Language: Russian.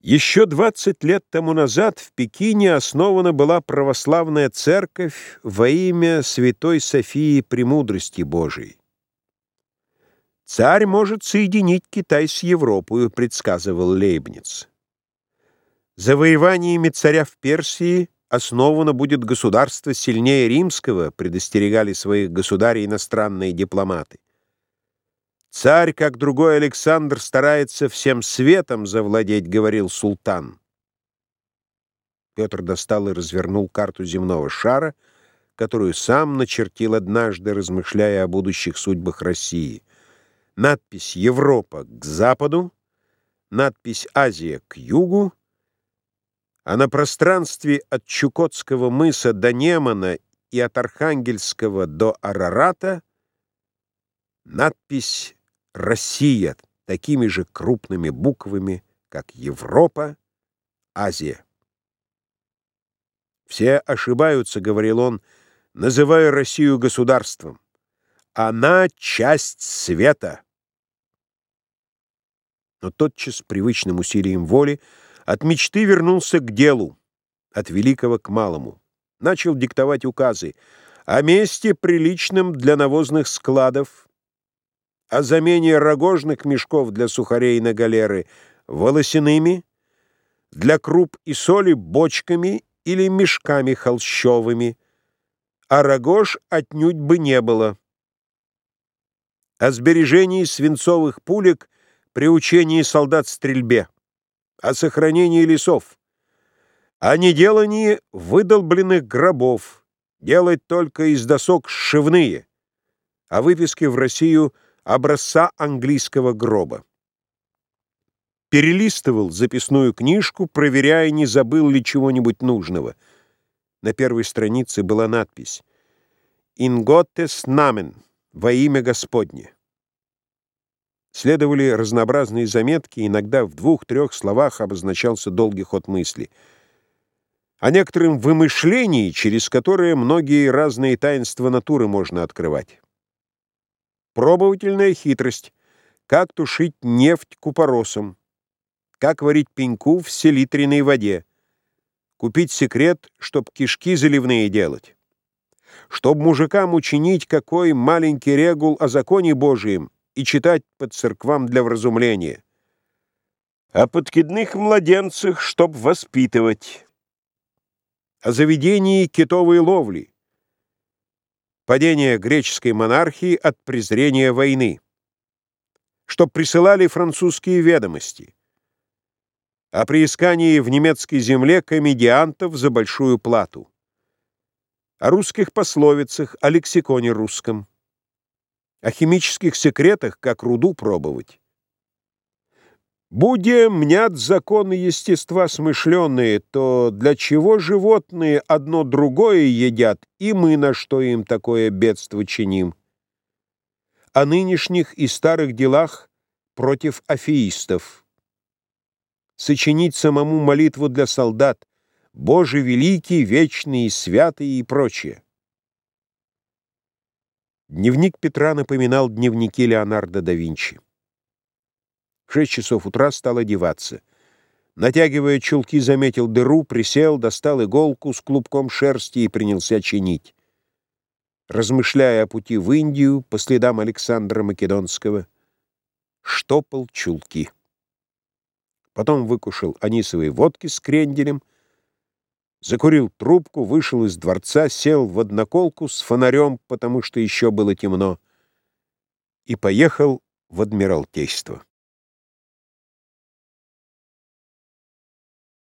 Еще 20 лет тому назад в Пекине основана была православная церковь во имя Святой Софии Премудрости Божией. «Царь может соединить Китай с Европой», — предсказывал Лейбниц. «Завоеваниями царя в Персии основано будет государство сильнее римского», — предостерегали своих государей иностранные дипломаты. «Царь, как другой Александр, старается всем светом завладеть», — говорил султан. Петр достал и развернул карту земного шара, которую сам начертил однажды, размышляя о будущих судьбах России. Надпись «Европа» к западу, надпись «Азия» к югу, а на пространстве от Чукотского мыса до Немана и от Архангельского до Арарата надпись Россия такими же крупными буквами, как Европа, Азия. «Все ошибаются», — говорил он, называя Россию государством. «Она — часть света». Но тотчас, привычным усилием воли, от мечты вернулся к делу, от великого к малому. Начал диктовать указы о месте, приличном для навозных складов, о замене рогожных мешков для сухарей на галеры волосяными, для круп и соли бочками или мешками холщовыми, а рогож отнюдь бы не было. О сбережении свинцовых пулек при учении солдат стрельбе, о сохранении лесов, о неделании выдолбленных гробов, делать только из досок сшивные, о выписке в Россию – образца английского гроба. Перелистывал записную книжку, проверяя, не забыл ли чего-нибудь нужного. На первой странице была надпись «Инготтес намен» — «Во имя Господне». Следовали разнообразные заметки, иногда в двух-трех словах обозначался долгий ход мысли. О некотором вымышлении, через которое многие разные таинства натуры можно открывать. Пробовательная хитрость. Как тушить нефть купоросом. Как варить пеньку в селитренной воде. Купить секрет, чтоб кишки заливные делать. Чтоб мужикам учинить какой маленький регул о законе Божием и читать под церквам для вразумления. О подкидных младенцах, чтоб воспитывать. О заведении китовой ловли падение греческой монархии от презрения войны, что присылали французские ведомости, о приискании в немецкой земле комедиантов за большую плату, о русских пословицах, о лексиконе русском, о химических секретах, как руду пробовать. Буде мнят законы естества смышленные, то для чего животные одно другое едят, и мы на что им такое бедство чиним? О нынешних и старых делах против афеистов. Сочинить самому молитву для солдат, Боже великий, вечный святый и прочее. Дневник Петра напоминал дневники Леонардо да Винчи. Шесть часов утра стал одеваться. Натягивая чулки, заметил дыру, присел, достал иголку с клубком шерсти и принялся чинить. Размышляя о пути в Индию по следам Александра Македонского, штопал чулки. Потом выкушал анисовой водки с кренделем, закурил трубку, вышел из дворца, сел в одноколку с фонарем, потому что еще было темно, и поехал в Адмиралтейство.